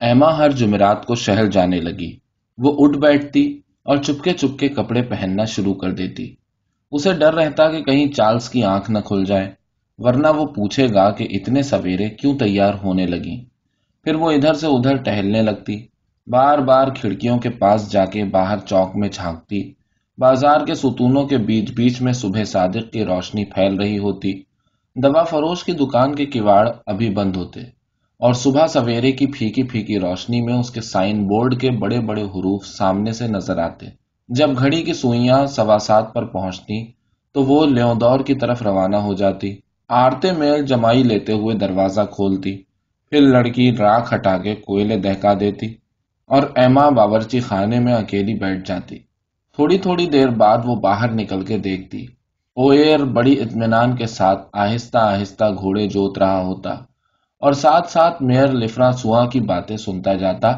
ایما ہر جمعرات کو شہر جانے لگی۔ وہ اٹھ بیٹھتی اور چپکے چپکے کپڑے پہننا شروع کر دیتی۔ اسے ڈر رہتا کہ کہیں چارلز کی آنکھ نہ کھل جائے، ورنہ وہ پوچھے گا کہ اتنے سویرے کیوں تیار ہونے لگی۔ پھر وہ ادھر سے ادھر ٹہلنے لگتی۔ بار بار کھڑکیوں کے پاس جا کے باہر چوک میں جھانکتی۔ بازار کے ستونوں کے بیچ بیچ میں صبح صادق کی روشنی پھیل رہی ہوتی۔ دوا فروش کی دکان کے کواڑ ابھی بند ہوتے۔ اور صبح سویرے کی پھیکی پھیکی روشنی میں اس کے سائن بورڈ کے بڑے بڑے حروف سامنے سے نظر آتے۔ جب گھڑی کی سوئیاں سوا سات پر پہنچتی، تو وہ لیودور کی طرف روانہ ہو جاتی۔ آرتے میل جمائی لیتے ہوئے دروازہ کھولتی۔ پھر لڑکی راکھ ہٹا کے کوئلے دہکا دیتی اور ایما باورچی خانے میں اکیلی بیٹھ جاتی۔ تھوڑی تھوڑی دیر بعد وہ باہر نکل کے دیکھتی۔ اویر بڑی اطمینان کے ساتھ آہستہ آہستہ گھوڑے جوت رہا ہوتا۔ اور ساتھ ساتھ میئر لفرا سوا کی باتیں سنتا جاتا،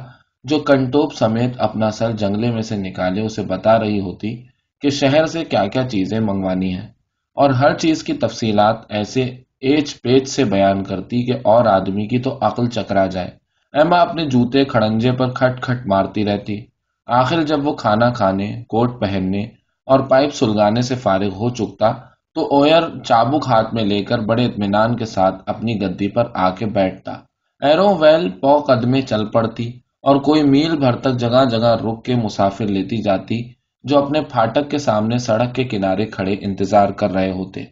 جو کنٹوپ سمیت اپنا سر جنگلے میں سے نکالے، اسے بتا رہی ہوتی کہ شہر سے کیا کیا چیزیں منگوانی ہیں۔ اور ہر چیز کی تفصیلات ایسے ایچ پیچ سے بیان کرتی کہ اور آدمی کی تو عقل چکرا جائے۔ ایما اپنے جوتے کھڑنجے پر کھٹ کھٹ مارتی رہتی۔ آخر جب وہ کھانا کھانے، کوٹ پہننے اور پائپ سلگانے سے فارغ ہو چکتا تو اویر چابک ہاتھ میں لے کر بڑے اطمینان کے ساتھ اپنی گدی پر آ کے بیٹھتا۔ ایرو ویل پو قدمے چل پڑتی اور کوئی میل بھر تک جگہ جگہ رک کے مسافر لیتی جاتی جو اپنے پھاٹک کے سامنے سڑک کے کنارے کھڑے انتظار کر رہے ہوتے۔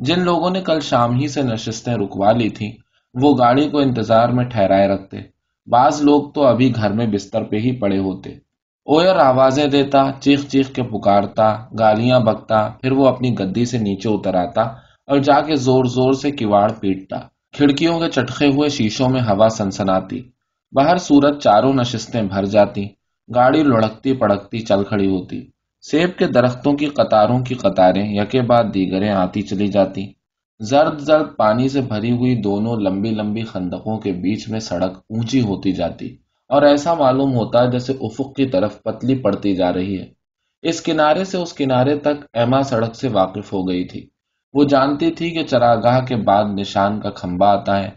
جن لوگوں نے کل شام ہی سے نشستیں رکوا لی تھیں، وہ گاڑی کو انتظار میں ٹھہرائے رکھتے۔ بعض لوگ تو ابھی گھر میں بستر پہ ہی پڑے ہوتے۔ اویر آوازیں دیتا، چیخ چیخ کے پکارتا، گالیاں بکتا، پھر وہ اپنی گدی سے نیچے اتر آتا اور جا کے زور زور سے کواڑ پیٹتا۔ کھڑکیوں کے چٹکے ہوئے شیشوں میں ہوا سنسناتی۔ باہر سورج چاروں نشستیں بھر جاتی، گاڑی لڑکتی پڑکتی چل کھڑی ہوتی۔ سیب کے درختوں کی قطاروں کی قطاریں یکے بعد دیگریں آتی چلی جاتی۔ زرد زرد پانی سے بھری ہوئی دونوں لمبی لمبی خندقوں کے بیچ میں سڑک اونچی ہوتی جاتی۔ اور ایسا معلوم ہوتا ہے جیسے افق کی طرف پتلی پڑتی جا رہی ہے۔ اس کنارے سے اس کنارے تک ایما سڑک سے واقف ہو گئی تھی۔ وہ جانتی تھی کہ چراگاہ کے بعد نشان کا کھمبا آتا ہے،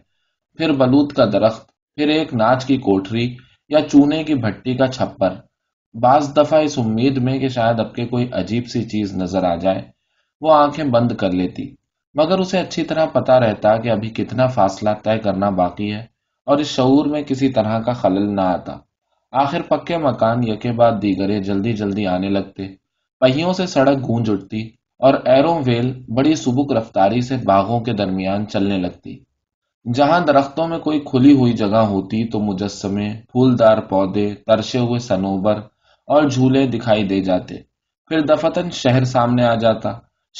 پھر بلوت کا درخت، پھر ایک ناچ کی کوٹری یا چونے کی بھٹی کا چھپر۔ بعض دفعہ اس امید میں کہ شاید اب کے کوئی عجیب سی چیز نظر آ جائے۔ وہ آنکھیں بند کر لیتی، مگر اسے اچھی طرح پتا رہتا کہ ابھی کتنا فاصلہ طے کرنا باقی ہے۔ اور اس شعور میں کسی طرح کا خلل نہ آتا۔ آخر پکے مکان یکے بعد دیگرے جلدی جلدی آنے لگتے۔ پہیوں سے سڑک گونج اٹھتی اور ایرو ویل بڑی سبک رفتاری سے باغوں کے درمیان چلنے لگتی۔ جہاں درختوں میں کوئی کھلی ہوئی جگہ ہوتی تو مجسمے، پھولدار پودے، ترشے ہوئے سنوبر اور جھولے دکھائی دے جاتے۔ پھر دفتن شہر سامنے آ جاتا۔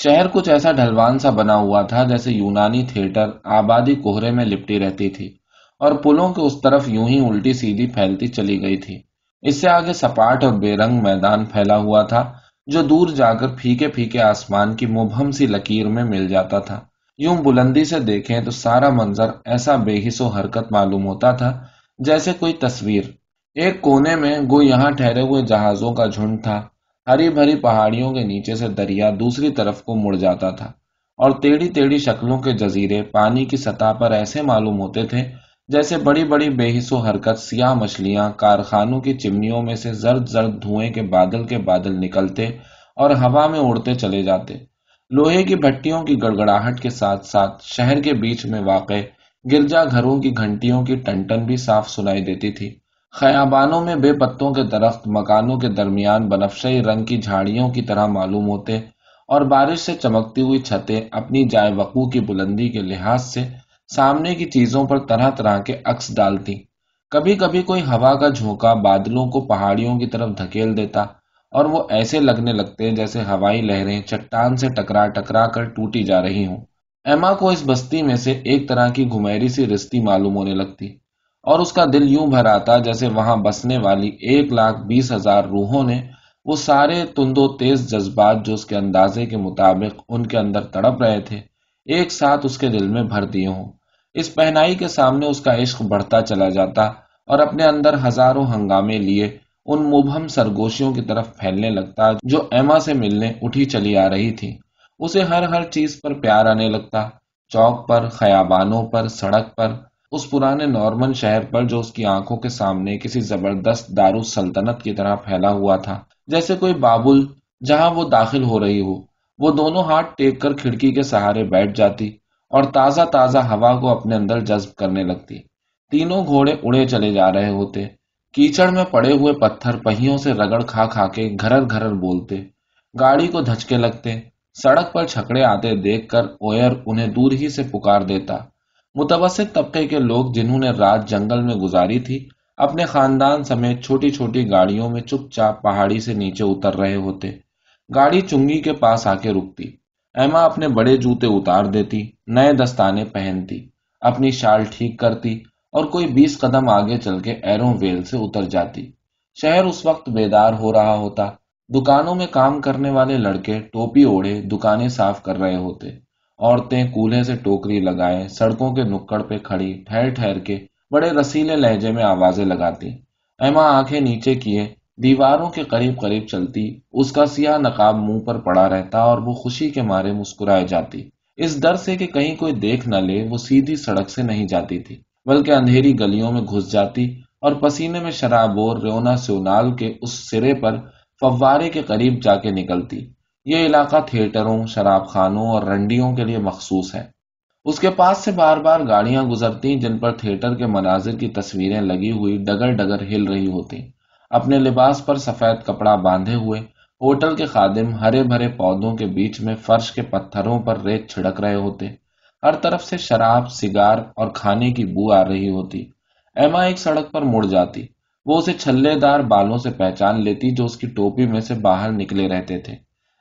شہر کچھ ایسا ڈھلوان سا بنا ہوا تھا جیسے یونانی تھیٹر آبادی کوہرے میں لپٹی رہتی تھی۔ اور پلوں کے اس طرف یوں ہی الٹی سیدھی پھیلتی چلی گئی تھی۔ اس سے آگے سپاٹ اور بے رنگ میدان پھیلا ہوا تھا، جو دور جا کر پھیکے پھیکے آسمان کی مبہم سی لکیر میں مل جاتا تھا۔ یوں بلندی سے دیکھیں تو سارا منظر ایسا بے حص و حرکت معلوم ہوتا تھا جیسے کوئی تصویر۔ ایک کونے میں گو یہاں ٹھہرے ہوئے جہازوں کا جھنڈ تھا۔ ہری بھری پہاڑیوں کے نیچے سے دریا دوسری طرف کو مڑ جاتا تھا اور ٹیڑھی ٹیڑھی شکلوں کے جزیرے پانی کی سطح پر ایسے معلوم ہوتے تھے جیسے بڑی بڑی بے حص و حرکت، سیاہ مچھلیاں، کارخانوں کی چمنیوں میں سے زرد زرد دھوئیں کے بادل کے بادل نکلتے اور ہوا میں اڑتے چلے جاتے۔ لوہے کی بھٹیوں کی گڑگڑاہٹ کے ساتھ ساتھ شہر کے بیچ میں واقع گرجا گھروں کی گھنٹیوں کی ٹنٹن بھی صاف سنائی دیتی تھی۔ خیابانوں میں بے پتوں کے درخت، مکانوں کے درمیان بنفشی رنگ کی جھاڑیوں کی طرح معلوم ہوتے اور بارش سے چمکتی ہوئی چھتیں اپنی جائے وقوع کی بلندی کے لحاظ سے سامنے کی چیزوں پر طرح طرح کے عکس ڈالتی۔ کبھی کبھی کوئی ہوا کا جھونکا بادلوں کو پہاڑیوں کی طرف دھکیل دیتا اور وہ ایسے لگنے لگتے جیسے ہوائی لہریں چٹان سے ٹکرا ٹکرا کر ٹوٹی جا رہی ہوں۔ ایما کو اس بستی میں سے ایک طرح کی گھمیری سی رستی معلوم ہونے لگتی اور اس کا دل یوں بھر آتا جیسے وہاں بسنے والی ایک لاکھ بیس ہزار روحوں نے وہ سارے تند و تیز جذبات جو اس کے اندازے کے مطابق ان کے اندر تڑپ رہے تھے۔ ایک ساتھ اس کے دل میں بھر دیے ہوں۔ اس پہنائی کے سامنے اس کا عشق بڑھتا چلا جاتا اور اپنے اندر ہزاروں ہنگامے لیے ان مبہم سرگوشیوں کی طرف پھیلنے لگتا جو ایما سے ملنے اٹھی چلی آ رہی تھی۔ اسے ہر ہر چیز پر پیار آنے لگتا، چوک پر، خیابانوں پر، سڑک پر، اس پرانے نارمن شہر پر جو اس کی آنکھوں کے سامنے کسی زبردست دارو سلطنت کی طرح پھیلا ہوا تھا۔ جیسے کوئی بابل جہاں وہ داخل ہو رہی ہو۔ وہ دونوں ہاتھ ٹیک کر کھڑکی کے سہارے بیٹھ جاتی اور تازہ تازہ ہوا کو اپنے اندر جذب کرنے لگتی۔ تینوں گھوڑے اڑے چلے جا رہے ہوتے۔ کیچڑ میں پڑے ہوئے پتھر پہیوں سے رگڑ کھا کھا کے گھرر گھرر بولتے۔ گاڑی کو دھچکے لگتے۔ سڑک پر چھکڑے آتے دیکھ کر اویر انہیں دور ہی سے پکار دیتا۔ متوسط طبقے کے لوگ جنہوں نے رات جنگل میں گزاری تھی، اپنے خاندان سمیت چھوٹی چھوٹی گاڑیوں میں چپ چاپ پہاڑی سے نیچے اتر رہے ہوتے۔ گاڑی چنگی کے پاس آ کے رکتی۔ ایما اپنے بڑے جوتے اتار دیتی، نئے دستانے پہنتی، اپنی شال ٹھیک کرتی اور کوئی بیس قدم آگے چل کے ایرو ویل سے اتر جاتی۔ شہر اس وقت بیدار ہو رہا ہوتا۔ دکانوں میں کام کرنے والے لڑکے ٹوپی اوڑے دکانیں صاف کر رہے ہوتے۔ عورتیں کولہے سے ٹوکری لگائے، سڑکوں کے نکڑ پہ کھڑی، ٹھہر ٹھہر کے بڑے رسیلے لہجے میں آوازیں لگاتی۔ ایما آنکھیں نیچے کیے دیواروں کے قریب قریب چلتی، اس کا سیاہ نقاب منہ پر پڑا رہتا اور وہ خوشی کے مارے مسکرائے جاتی۔ اس ڈر سے کہ کہیں کوئی دیکھ نہ لے، وہ سیدھی سڑک سے نہیں جاتی تھی، بلکہ اندھیری گلیوں میں گھس جاتی اور پسینے میں شراب اور ریونا سونال کے اس سرے پر فوارے کے قریب جا کے نکلتی۔ یہ علاقہ تھیٹروں، شراب خانوں اور رنڈیوں کے لیے مخصوص ہے۔ اس کے پاس سے بار بار گاڑیاں گزرتی جن پر تھیٹر کے مناظر کی تصویریں لگی ہوئی ڈگر ڈگر ہل رہی ہوتی اپنے لباس پر سفید کپڑا باندھے ہوئے، ہوٹل کے خادم ہرے بھرے پودوں کے بیچ میں فرش کے پتھروں پر ریت چھڑک رہے ہوتے۔ ہر طرف سے شراب، سگار اور کھانے کی بو آ رہی ہوتی۔ ایما ایک سڑک پر مڑ جاتی۔ وہ اسے چھلے دار بالوں سے پہچان لیتی جو اس کی ٹوپی میں سے باہر نکلے رہتے تھے۔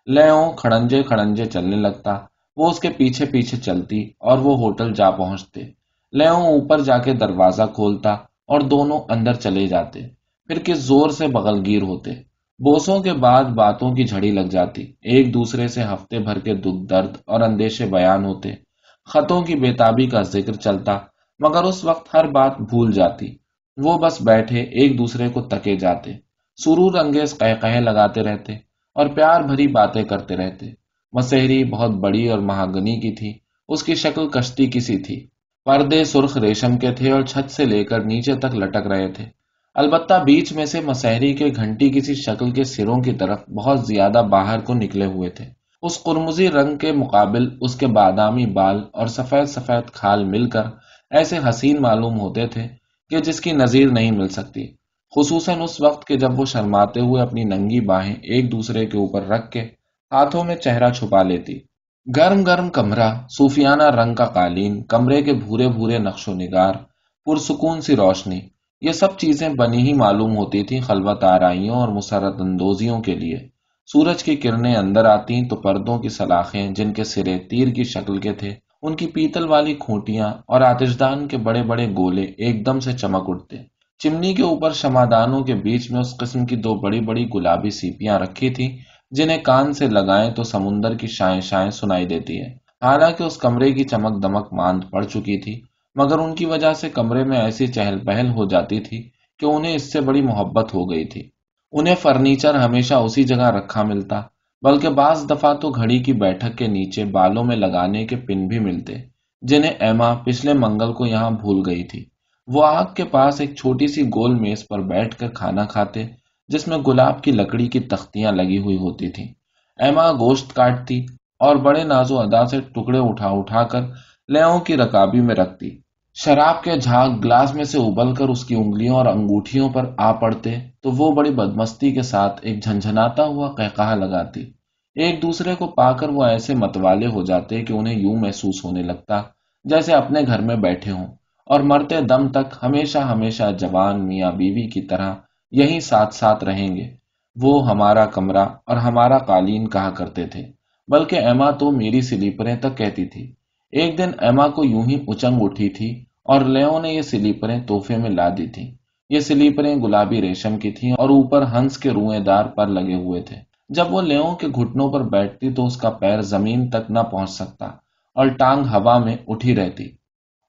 لو کھڑنجے کھڑنجے چلنے لگتا۔ وہ اس کے پیچھے پیچھے چلتی اور وہ ہوٹل جا پہنچتے۔ لو اوپر جا کے دروازہ کھولتا اور دونوں اندر چلے جاتے۔ پھر کس زور سے بغل گیر ہوتے؟ بوسوں کے بعد باتوں کی جھڑی لگ جاتی۔ ایک دوسرے سے ہفتے بھر کے دکھ درد اور اندیشے بیان ہوتے۔ خطوں کی بےتابی کا ذکر چلتا، مگر اس وقت ہر بات بھول جاتی۔ وہ بس بیٹھے، ایک دوسرے کو تکے جاتے۔ سرور انگیز قہ لگاتے رہتے اور پیار بھری باتیں کرتے رہتے۔ مسحری بہت بڑی اور مہاگنی کی تھی، اس کی شکل کشتی کسی تھی۔ پردے سرخ ریشم کے تھے اور چھت سے لے کر نیچے تک لٹک رہے تھے۔ البتہ بیچ میں سے مسحری کے گھنٹی کسی شکل کے سروں کی طرف بہت زیادہ باہر کو نکلے ہوئے تھے۔ اس قرمزی رنگ کے مقابل اس کے بادامی بال اور سفید سفید کھال مل کر ایسے حسین معلوم ہوتے تھے کہ جس کی نظیر نہیں مل سکتی۔ خصوصاً اس وقت کے جب وہ شرماتے ہوئے اپنی ننگی باہیں ایک دوسرے کے اوپر رکھ کے ہاتھوں میں چہرہ چھپا لیتی۔ گرم گرم کمرہ، صوفیانہ رنگ کا قالین، کمرے کے بھورے بھورے نقش و نگار، پرسکون سی روشنی یہ سب چیزیں بنی ہی معلوم ہوتی تھیں خلوت آرائیوں اور مسرت اندوزیوں کے لیے۔ سورج کی کرنیں اندر آتی تو پردوں کی سلاخیں جن کے سرے تیر کی شکل کے تھے، ان کی پیتل والی کھوٹیاں اور آتشدان کے بڑے بڑے گولے ایک دم سے چمک اٹھتے۔ چمنی کے اوپر شمادانوں کے بیچ میں اس قسم کی دو بڑی بڑی گلابی سیپیاں رکھی تھی جنہیں کان سے لگائیں تو سمندر کی شائیں شائیں سنائی دیتی ہے حالانکہ اس کمرے کی چمک دمک ماند پڑ چکی تھی مگر ان کی وجہ سے کمرے میں ایسی چہل پہل ہو جاتی تھی کہ انہیں اس سے بڑی محبت ہو گئی تھی۔ انہیں فرنیچر ہمیشہ اسی جگہ رکھا ملتا، بلکہ بعض دفعہ تو گھڑی کی بیٹھک کے نیچے بالوں میں لگانے کے پن بھی ملتے، جنہیں ایما پچھلے منگل کو یہاں بھول گئی تھی۔ وہ آگ کے پاس ایک چھوٹی سی گول میز پر بیٹھ کر کھانا کھاتے، جس میں گلاب کی لکڑی کی تختیاں لگی ہوئی ہوتی تھی ایما گوشت کاٹتی اور بڑے نازو ادا سے ٹکڑے اٹھا اٹھا کر لیوں کی رکابی میں رکھتی۔ شراب کے جھاگ گلاس میں سے ابل کر اس کی انگلیوں اور انگوٹھیوں پر آ پڑتے تو وہ بڑی بدمستی کے ساتھ ایک جھنجھناتا ہوا کہا لگاتی۔ ایک دوسرے کو پا کر وہ ایسے متوالے ہو جاتے کہ انہیں یوں محسوس ہونے لگتا جیسے اپنے گھر میں بیٹھے ہوں۔ اور مرتے دم تک ہمیشہ ہمیشہ جوان میاں بیوی کی طرح یہی ساتھ ساتھ رہیں گے۔ وہ ہمارا کمرہ اور ہمارا قالین کہا کرتے تھے، بلکہ ایما تو میری سلیپریں تک کہتی تھی۔ ایک دن ایما کو یوں ہی اچنگ اٹھی تھی اور لیو نے یہ سلیپریں تحفے میں لا دی تھی یہ سلیپریں گلابی ریشم کی تھیں اور اوپر ہنس کے روئے دار پر لگے ہوئے تھے۔ جب وہ لیوں کے گھٹنوں پر بیٹھتی تو اس کا پیر زمین تک نہ پہنچ سکتا اور ٹانگ ہوا میں اٹھی رہتی۔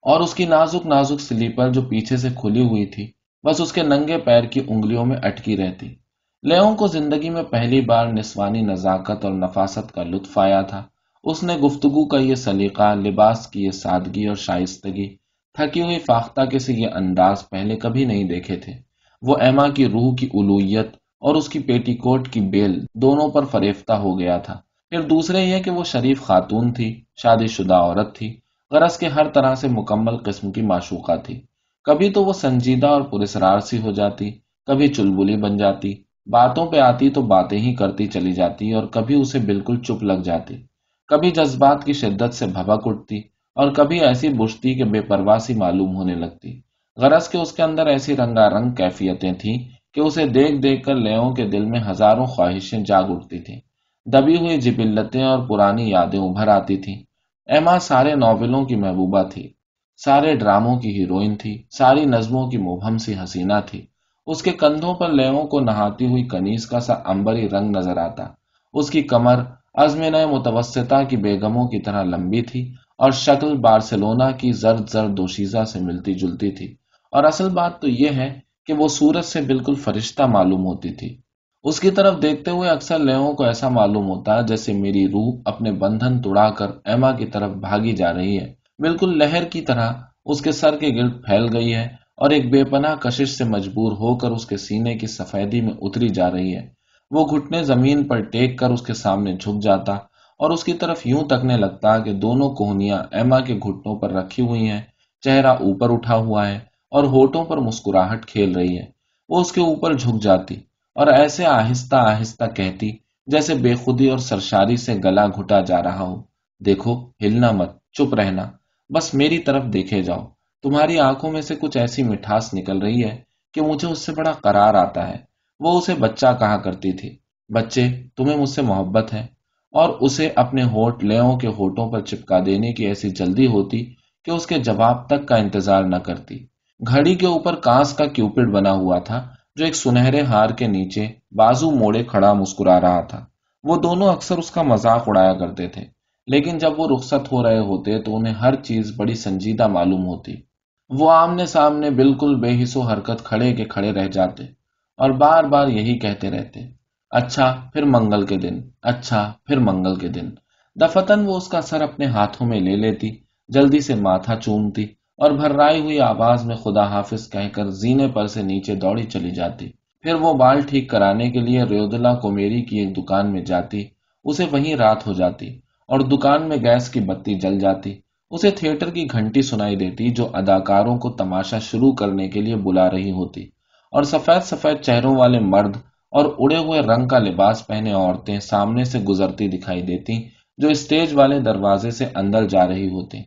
اور اس کی نازک نازک سلیپر جو پیچھے سے کھلی ہوئی تھی، بس اس کے ننگے پیر کی انگلیوں میں اٹکی رہتی۔ لیوں کو زندگی میں پہلی بار نسوانی نزاکت اور نفاست کا لطف آیا تھا۔ اس نے گفتگو کا یہ سلیقہ، لباس کی یہ سادگی اور شائستگی، تھکی ہوئی فاختہ کے سے یہ انداز پہلے کبھی نہیں دیکھے تھے۔ وہ ایما کی روح کی الویت اور اس کی پیٹی کوٹ کی بیل دونوں پر فریفتہ ہو گیا تھا۔ پھر دوسرے یہ کہ وہ شریف خاتون تھی، شادی شدہ عورت تھی، غرض کے ہر طرح سے مکمل قسم کی معشوقہ تھی۔ کبھی تو وہ سنجیدہ اور پرسرار سی ہو جاتی، کبھی چلبلی بن جاتی، باتوں پہ آتی تو باتیں ہی کرتی چلی جاتی اور کبھی اسے بالکل چپ لگ جاتی۔ کبھی جذبات کی شدت سے بھبک اٹھتی اور کبھی ایسی بجتی کہ بے پرواسی معلوم ہونے لگتی۔ غرض کے اس کے اندر ایسی رنگا رنگ کیفیتیں تھیں کہ اسے دیکھ دیکھ کر لیوں کے دل میں ہزاروں خواہشیں جاگ اٹھتی تھیں۔ دبی ہوئی جبلتیں اور پرانی یادیں ابھر آتی تھیں۔ ایما سارے ناولوں کی محبوبہ تھی۔ سارے ڈراموں کی ہیروئن تھی۔ ساری نظموں کی مبہم سی حسینہ تھی۔ اس کے کندھوں پر لیوں کو نہاتی ہوئی کنیز کا سا امبری رنگ نظر آتا۔ اس کی کمر ازمین متوسطہ کی بیگموں کی طرح لمبی تھی اور شکل بارسلونا کی زرد زرد دوشیزہ سے ملتی جلتی تھی۔ اور اصل بات تو یہ ہے کہ وہ سورج سے بالکل فرشتہ معلوم ہوتی تھی۔ اس کی طرف دیکھتے ہوئے اکثر لیوں کو ایسا معلوم ہوتا جیسے میری روح اپنے بندھن توڑا کر ایما کی طرف بھاگی جا رہی ہے۔ بالکل لہر کی طرح اس کے سر کے گرد پھیل گئی ہے اور ایک بے پناہ کشش سے مجبور ہو کر اس کے سینے کی سفیدی میں اتری جا رہی ہے۔ وہ گھٹنے زمین پر ٹیک کر اس کے سامنے جھک جاتا اور اس کی طرف یوں تکنے لگتا کہ دونوں کوہنیاں ایما کے گھٹنوں پر رکھی ہوئی ہیں، چہرہ اوپر اٹھا ہوا ہے اور ہوٹوں پر مسکراہٹ کھیل رہی ہے۔ وہ اس کے اوپر جھک جاتی اور ایسے آہستہ آہستہ کہتی جیسے بے خودی اور سرشاری سے گلا گھٹا جا رہا ہو۔ دیکھو، ہلنا مت، چپ رہنا۔ بس میری طرف دیکھے جاؤ۔ تمہاری آنکھوں میں سے کچھ ایسی مٹھاس نکل رہی ہے کہ مجھے اس سے بڑا قرار آتا ہے۔ وہ اسے بچہ کہا کرتی تھی۔ بچے، تمہیں مجھ سے محبت ہے اور اسے اپنے ہوٹ لیوں کے ہوٹوں پر چپکا دینے کی ایسی جلدی ہوتی کہ اس کے جواب تک کا انتظار نہ کرتی۔ گھڑی کے اوپر کانس کا کیوپڈ بنا ہوا تھا جو ایک سنہرے ہار کے نیچے بازو موڑے کھڑا مسکرا رہا تھا۔ وہ دونوں اکثر اس کا مذاق اڑایا کرتے تھے، لیکن جب وہ رخصت ہو رہے ہوتے تو انہیں ہر چیز بڑی سنجیدہ معلوم ہوتی۔ وہ آمنے سامنے بالکل بے حص و حرکت کھڑے کے کھڑے رہ جاتے۔ اور بار بار یہی کہتے رہتے اچھا پھر منگل کے دن اچھا پھر منگل کے دن۔ دفتن وہ اس کا سر اپنے ہاتھوں میں لے لیتی، جلدی سے ماتھا چومتی اور بھررائی ہوئی آواز میں خدا حافظ کہہ کر زینے پر سے نیچے دوڑی چلی جاتی۔ پھر وہ بال ٹھیک کرانے کے لیے ریودلا کومیری کی ایک دکان میں جاتی، اسے وہیں رات ہو جاتی اور دکان میں گیس کی بتی جل جاتی۔ اسے تھیٹر کی گھنٹی سنائی دیتی جو اداکاروں کو تماشا شروع کرنے کے لیے بلا رہی ہوتی۔ اور سفید سفید چہروں والے مرد اور اڑے ہوئے رنگ کا لباس پہنے عورتیں سامنے سے گزرتی دکھائی دیتی جو اسٹیج والے دروازے سے اندر جا رہی ہوتی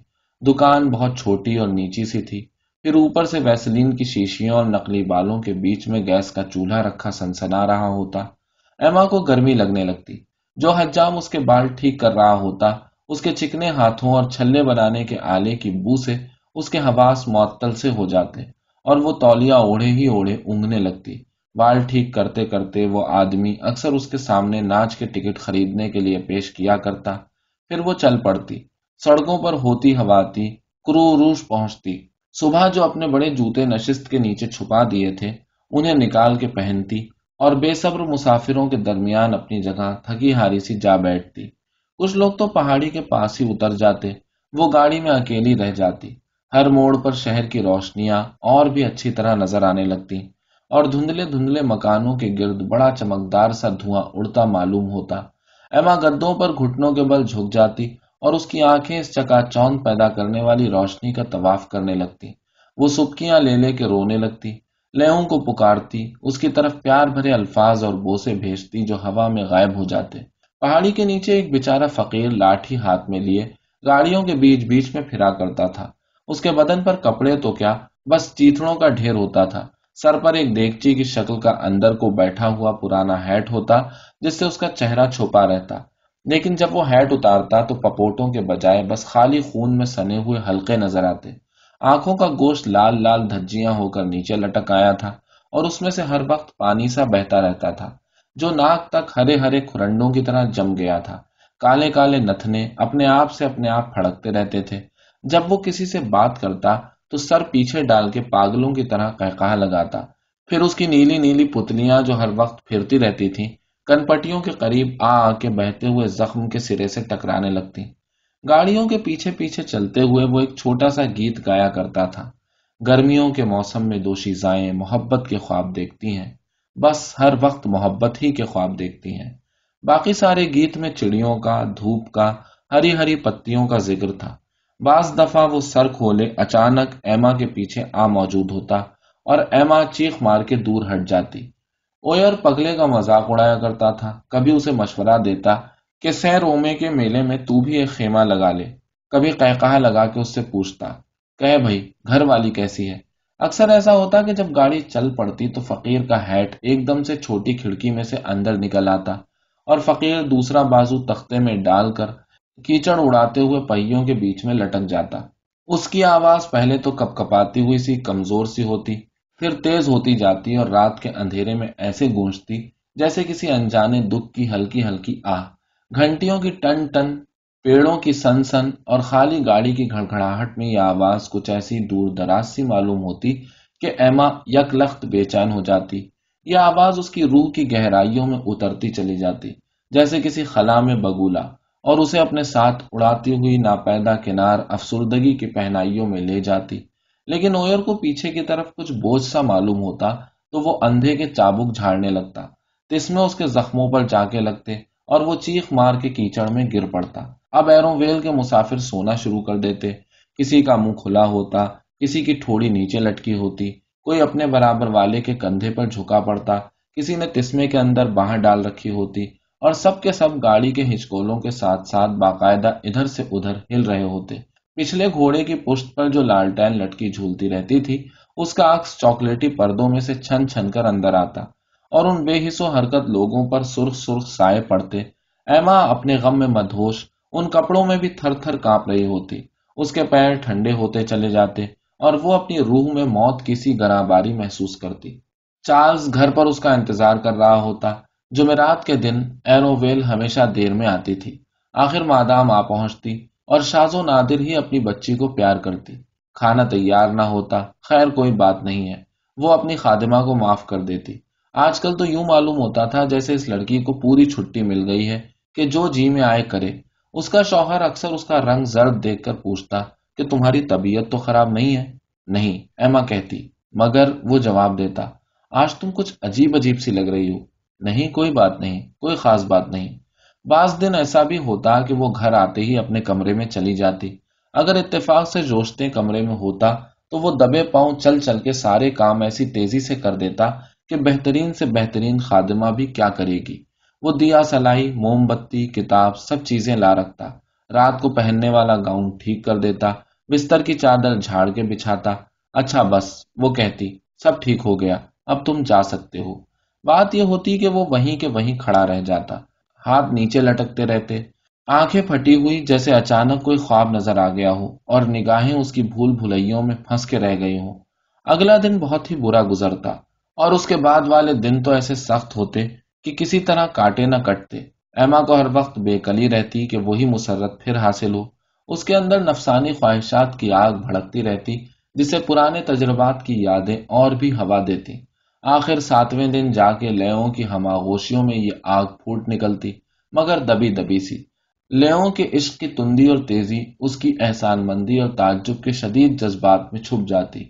دکان بہت چھوٹی اور نیچی سی تھی۔ پھر اوپر سے ویسلین کی شیشیاں اور نقلی بالوں کے بیچ میں گیس کا چولہا رکھا سنسنا رہا ہوتا۔ ایما کو گرمی لگنے لگتی۔ جو حجام اس کے بال ٹھیک کر رہا ہوتا، اس کے چکنے ہاتھوں اور چھلے بنانے کے آلے کی بو سے اس کے حواس معطل سے ہو جاتے۔ اور وہ تولیا اوڑھے ہی اوڑھے اونگنے لگتی۔ بال ٹھیک کرتے کرتے وہ آدمی اکثر اس کے سامنے ناچ کے ٹکٹ خریدنے کے لیے پیش کیا کرتا۔ پھر وہ چل پڑتی۔ سڑکوں پر ہوتی ہواتی کرو روش پہنچتی۔ صبح جو اپنے بڑے جوتے نشست کے نیچے چھپا دیے تھے، انہیں نکال کے پہنتی اور بے صبر مسافروں کے درمیان اپنی جگہ تھکی ہاری سی جا بیٹھتی۔ کچھ لوگ تو پہاڑی کے پاس ہی اتر جاتے، وہ گاڑی میں اکیلی رہ جاتی۔ ہر موڑ پر شہر کی روشنیاں اور بھی اچھی طرح نظر آنے لگتی اور دھندلے دھندلے مکانوں کے گرد بڑا چمکدار سا دھواں اڑتا معلوم ہوتا۔ ایما گدوں پر گھٹنوں کے بل جھک جاتی اور اس کی آنکھیں اس چکا چوند پیدا کرنے والی روشنی کا طواف کرنے لگتی وہ سبکیاں لے لے کے رونے لگتی لیوں کو پکارتی، اس کی طرف پیار بھرے الفاظ اور بوسے بھیجتی جو ہوا میں غائب ہو جاتے۔ پہاڑی کے نیچے ایک بیچارہ فقیر لاٹھی ہاتھ میں لیے گاڑیوں کے بیچ بیچ میں پھرا کرتا تھا۔ اس کے بدن پر کپڑے تو کیا؟ بس چیتڑوں کا ڈھیر ہوتا تھا۔ سر پر ایک دیگچی کی شکل کا اندر کو بیٹھا ہوا پرانا ہیٹ ہوتا، جس سے اس کا چہرہ چھپا رہتا۔ لیکن جب وہ ہیٹ اتارتا تو پپوٹوں کے بجائے بس خالی خون میں سنے ہوئے ہلکے نظر آتے۔ آنکھوں کا گوشت لال لال دھجیاں ہو کر نیچے لٹک آیا تھا اور اس میں سے ہر وقت پانی سا بہتا رہتا تھا، جو ناک تک ہرے ہرے کھرنڈوں کی طرح جم گیا تھا۔ کالے کالے نتنے اپنے آپ سے اپنے آپ پھڑکتے رہتے تھے۔ جب وہ کسی سے بات کرتا تو سر پیچھے ڈال کے پاگلوں کی طرح کہا لگاتا۔ پھر اس کی نیلی نیلی پتلیاں جو ہر وقت پھرتی رہتی تھیں، کنپٹیوں کے قریب آ آ کے بہتے ہوئے زخم کے سرے سے ٹکرانے لگتی۔ گاڑیوں کے پیچھے پیچھے چلتے ہوئے وہ ایک چھوٹا سا گیت گایا کرتا تھا۔ گرمیوں کے موسم میں دوشیزائیں محبت کے خواب دیکھتی ہیں۔ بس ہر وقت محبت ہی کے خواب دیکھتی ہیں۔ باقی سارے گیت میں چڑیوں کا، دھوپ کا، ہری ہری پتیوں کا ذکر تھا۔ بعض دفعہ وہ سر کھولے، اچانک ایما کے پیچھے آ موجود ہوتا اور ایما چیخ مار کے دور ہٹ جاتی۔ اویر پگلے کا مذاق اڑایا کرتا تھا، کبھی اسے مشورہ دیتا کہ سیر رومے کے میلے میں تو بھی ایک خیمہ لگا لے۔ کبھی قہقہ لگا کے اس سے پوچھتا کہ بھائی، گھر والی کیسی ہے؟ اکثر ایسا ہوتا کہ جب گاڑی چل پڑتی تو فقیر کا ہیٹ ایک دم سے چھوٹی کھڑکی میں سے اندر نکل آتا اور فقیر دوسرا بازو تختے میں ڈال کر کیچڑ اڑاتے ہوئے پہیوں کے بیچ میں لٹک جاتا۔ اس کی آواز پہلے تو کپ کپاتی ہوئی سی، کمزور سی ہوتی، پھر تیز ہوتی جاتی اور رات کے اندھیرے میں ایسے گونجتی جیسے کسی انجانے دکھ کی ہلکی ہلکی آہ۔ گھنٹیوں کی ٹن ٹن، پیڑوں کی سن سن اور خالی گاڑی کی گھڑگھڑاہٹ میں یہ آواز کچھ ایسی دور دراز سی معلوم ہوتی کہ ایما یک لخت بے چین ہو جاتی۔ یہ آواز اس کی روح کی گہرائیوں میں اترتی چلی جاتی، جیسے کسی خلا میں بگولا۔ اور اسے اپنے ساتھ اڑاتی ہوئی ناپیدا کنار افسردگی کی پہنائیوں میں لے جاتی۔ لیکن اویر کو پیچھے کی طرف کچھ بوجھ سا معلوم ہوتا تو وہ اندھے کے چابک جھاڑنے لگتا۔ تسمے اس کے زخموں پر جا کے لگتے اور وہ چیخ مار کے کیچڑ میں گر پڑتا۔ اب ایرو ویل کے مسافر سونا شروع کر دیتے۔ کسی کا منہ کھلا ہوتا، کسی کی ٹھوڑی نیچے لٹکی ہوتی۔ کوئی اپنے برابر والے کے کندھے پر جھکا پڑتا، کسی نے تسمے کے اندر باہر ڈال رکھی ہوتی۔ اور سب کے سب گاڑی کے ہچکولوں کے ساتھ ساتھ باقاعدہ ادھر سے ادھر ہل رہے ہوتے۔ پچھلے گھوڑے کی پشت پر جو لالٹین لٹکی جھولتی رہتی تھی، اس کا عکس چاکلیٹی پردوں میں سے چھن چھن کر اندر آتا۔ اور ان بے حص و حرکت لوگوں پر سرخ سرخ سائے پڑتے۔ ایما اپنے غم میں مدھوش ان کپڑوں میں بھی تھر تھر کانپ رہی ہوتی۔ اس کے پیر ٹھنڈے ہوتے چلے جاتے اور وہ اپنی روح میں موت کسی گراں باری محسوس کرتی۔ چارلز گھر پر اس کا انتظار کر رہا ہوتا۔ جمعرات کے دن ایرو ویل ہمیشہ دیر میں آتی تھی۔ آخر مادام آ پہنچتی اور شاز و نادر ہی اپنی بچی کو پیار کرتی۔ کھانا تیار نہ ہوتا، خیر کوئی بات نہیں ہے۔ وہ اپنی خادمہ کو معاف کر دیتی۔ آج کل تو یوں معلوم ہوتا تھا جیسے اس لڑکی کو پوری چھٹی مل گئی ہے کہ جو جی میں آئے کرے۔ اس کا شوہر اکثر اس کا رنگ زرد دیکھ کر پوچھتا کہ تمہاری طبیعت تو خراب نہیں ہے؟ نہیں، ایما کہتی، مگر وہ جواب دیتا، آج تم کچھ عجیب عجیب سی لگ رہی ہو۔ نہیں، کوئی بات نہیں، کوئی خاص بات نہیں۔ بعض دن ایسا بھی ہوتا کہ وہ گھر آتے ہی اپنے کمرے میں چلی جاتی۔ اگر اتفاق سے جوشتے کمرے میں ہوتا تو وہ دبے پاؤں چل چل کے سارے کام ایسی تیزی سے کر دیتا کہ بہترین سے بہترین خادمہ بھی کیا کرے گی۔ وہ دیا سلائی موم بتی، کتاب سب چیزیں لا رکھتا۔ رات کو پہننے والا گاؤن ٹھیک کر دیتا، بستر کی چادر جھاڑ کے بچھاتا۔ اچھا بس، وہ کہتی، سب ٹھیک ہو گیا، اب تم جا سکتے ہو۔ بات یہ ہوتی کہ وہ وہیں کے وہیں کھڑا رہ جاتا۔ ہاتھ نیچے لٹکتے رہتے۔ آنکھیں پھٹی ہوئی جیسے اچانک کوئی خواب نظر آ گیا ہو اور نگاہیں اس کی بھول بھلائیوں میں پھنس کے رہ گئی ہوں۔ اگلا دن بہت ہی برا گزرتا اور اس کے بعد والے دن تو ایسے سخت ہوتے کہ کسی طرح کاٹے نہ کٹتے۔ ایما کو ہر وقت بے کلی رہتی کہ وہی مسرت پھر حاصل ہو۔ اس کے اندر نفسانی خواہشات کی آگ بھڑکتی رہتی جسے پرانے تجربات کی یادیں اور بھی ہوا دیتی۔ آخر ساتویں دن جا کے لیوں کی ہماغوشیوں میں یہ آگ پھوٹ نکلتی، مگر دبی دبی سی۔ لیوں کے عشق کی تندی اور تیزی، اس کی احسان مندی اور تعجب کے شدید جذبات میں چھپ جاتی۔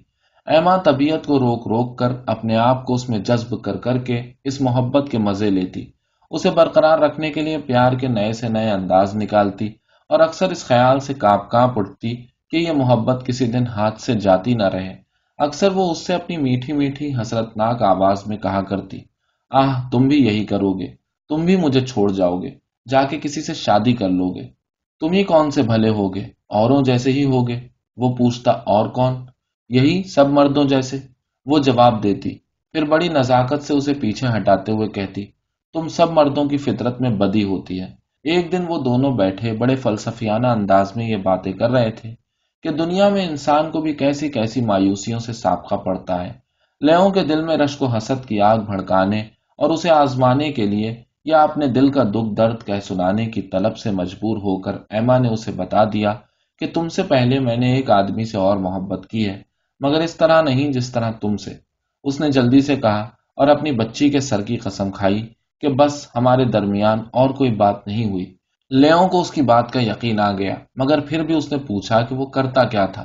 ایما طبیعت کو روک روک کر اپنے آپ کو اس میں جذب کر کر کے اس محبت کے مزے لیتی۔ اسے برقرار رکھنے کے لیے پیار کے نئے سے نئے انداز نکالتی اور اکثر اس خیال سے کاپ کاپ اٹھتی کہ یہ محبت کسی دن ہاتھ سے جاتی نہ رہے۔ اکثر وہ اس سے اپنی میٹھی میٹھی حسرت ناک آواز میں کہا کرتی، آہ، تم بھی یہی کرو گے، تم بھی مجھے چھوڑ جاؤ گے، جا کے کسی سے شادی کر لو گے۔ تم ہی کون سے بھلے ہوگے اوروں جیسے ہی ہوگے وہ پوچھتا، اور کون؟ یہی سب مردوں جیسے۔ وہ جواب دیتی، پھر بڑی نزاکت سے اسے پیچھے ہٹاتے ہوئے کہتی، تم سب مردوں کی فطرت میں بدی ہوتی ہے۔ ایک دن وہ دونوں بیٹھے، بڑے فلسفیانہ انداز میں یہ باتیں کر رہے تھے۔ کہ دنیا میں انسان کو بھی کیسی کیسی مایوسیوں سے سابقہ پڑتا ہے۔ لیوں کے دل میں رشک و حسد کی آگ بھڑکانے اور اسے آزمانے کے لیے یا اپنے دل کا دکھ درد کہہ سنانے کی طلب سے مجبور ہو کر ایما نے اسے بتا دیا کہ تم سے پہلے میں نے ایک آدمی سے اور محبت کی ہے، مگر اس طرح نہیں جس طرح تم سے۔ اس نے جلدی سے کہا اور اپنی بچی کے سر کی قسم کھائی کہ بس ہمارے درمیان اور کوئی بات نہیں ہوئی۔ لیوں کو اس کی بات کا یقین آ گیا، مگر پھر بھی اس نے پوچھا کہ وہ کرتا کیا تھا۔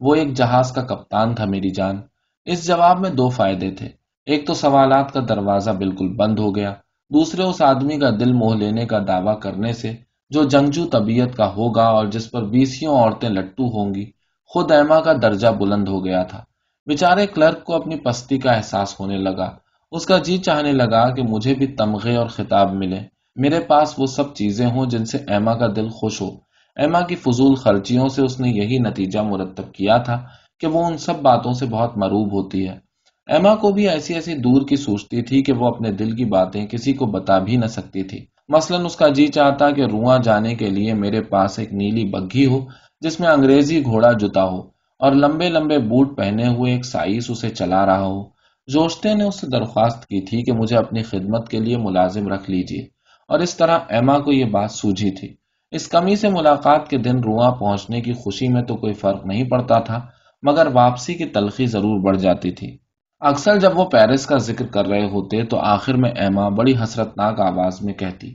وہ ایک جہاز کا کپتان تھا، میری جان۔ اس جواب میں دو فائدے تھے۔ ایک تو سوالات کا دروازہ بالکل بند ہو گیا۔ دوسرے، اس آدمی کا دل موہ لینے کا دعویٰ کرنے سے جو جنگجو طبیعت کا ہوگا اور جس پر بیسیوں عورتیں لٹو ہوں گی، خود ایما کا درجہ بلند ہو گیا تھا۔ بیچارے کلرک کو اپنی پستی کا احساس ہونے لگا۔ اس کا جی چاہنے لگا کہ مجھے بھی تمغے اور خطاب ملے میرے پاس وہ سب چیزیں ہوں جن سے ایما کا دل خوش ہو۔ ایما کی فضول خرچیوں سے اس نے یہی نتیجہ مرتب کیا تھا کہ وہ ان سب باتوں سے بہت مروب ہوتی ہے۔ ایما کو بھی ایسی ایسی دور کی سوچتی تھی کہ وہ اپنے دل کی باتیں کسی کو بتا بھی نہ سکتی تھی۔ مثلا اس کا جی چاہتا کہ رواں جانے کے لیے میرے پاس ایک نیلی بگھی ہو جس میں انگریزی گھوڑا جتا ہو اور لمبے لمبے بوٹ پہنے ہوئے ایک سائس اسے چلا رہا ہو۔ جوشتے نے اس سے درخواست کی تھی کہ مجھے اپنی خدمت کے لیے ملازم رکھ لیجیے اور اس طرح ایما کو یہ بات سوجھی تھی۔ اس کمی سے ملاقات کے دن رواں پہنچنے کی خوشی میں تو کوئی فرق نہیں پڑتا تھا، مگر واپسی کی تلخی ضرور بڑھ جاتی تھی۔ اکثر جب وہ پیرس کا ذکر کر رہے ہوتے تو آخر میں ایما بڑی حسرتناک آواز میں کہتی،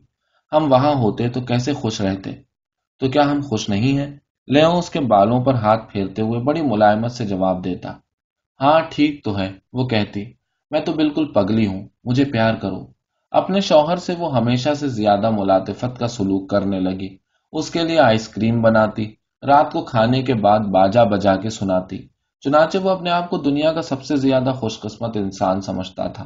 ہم وہاں ہوتے تو کیسے خوش رہتے؟ تو کیا ہم خوش نہیں ہیں؟ لیو اس کے بالوں پر ہاتھ پھیرتے ہوئے بڑی ملائمت سے جواب دیتا ہاں ٹھیک تو ہے، وہ کہتی، میں تو بالکل پگلی ہوں، مجھے پیار کرو۔ اپنے شوہر سے وہ ہمیشہ سے زیادہ ملاطفت کا سلوک کرنے لگی۔ اس کے لیے آئس کریم بناتی، رات کو کھانے کے بعد باجا بجا کے سناتی۔ چنانچہ وہ اپنے آپ کو دنیا کا سب سے زیادہ خوش قسمت انسان سمجھتا تھا۔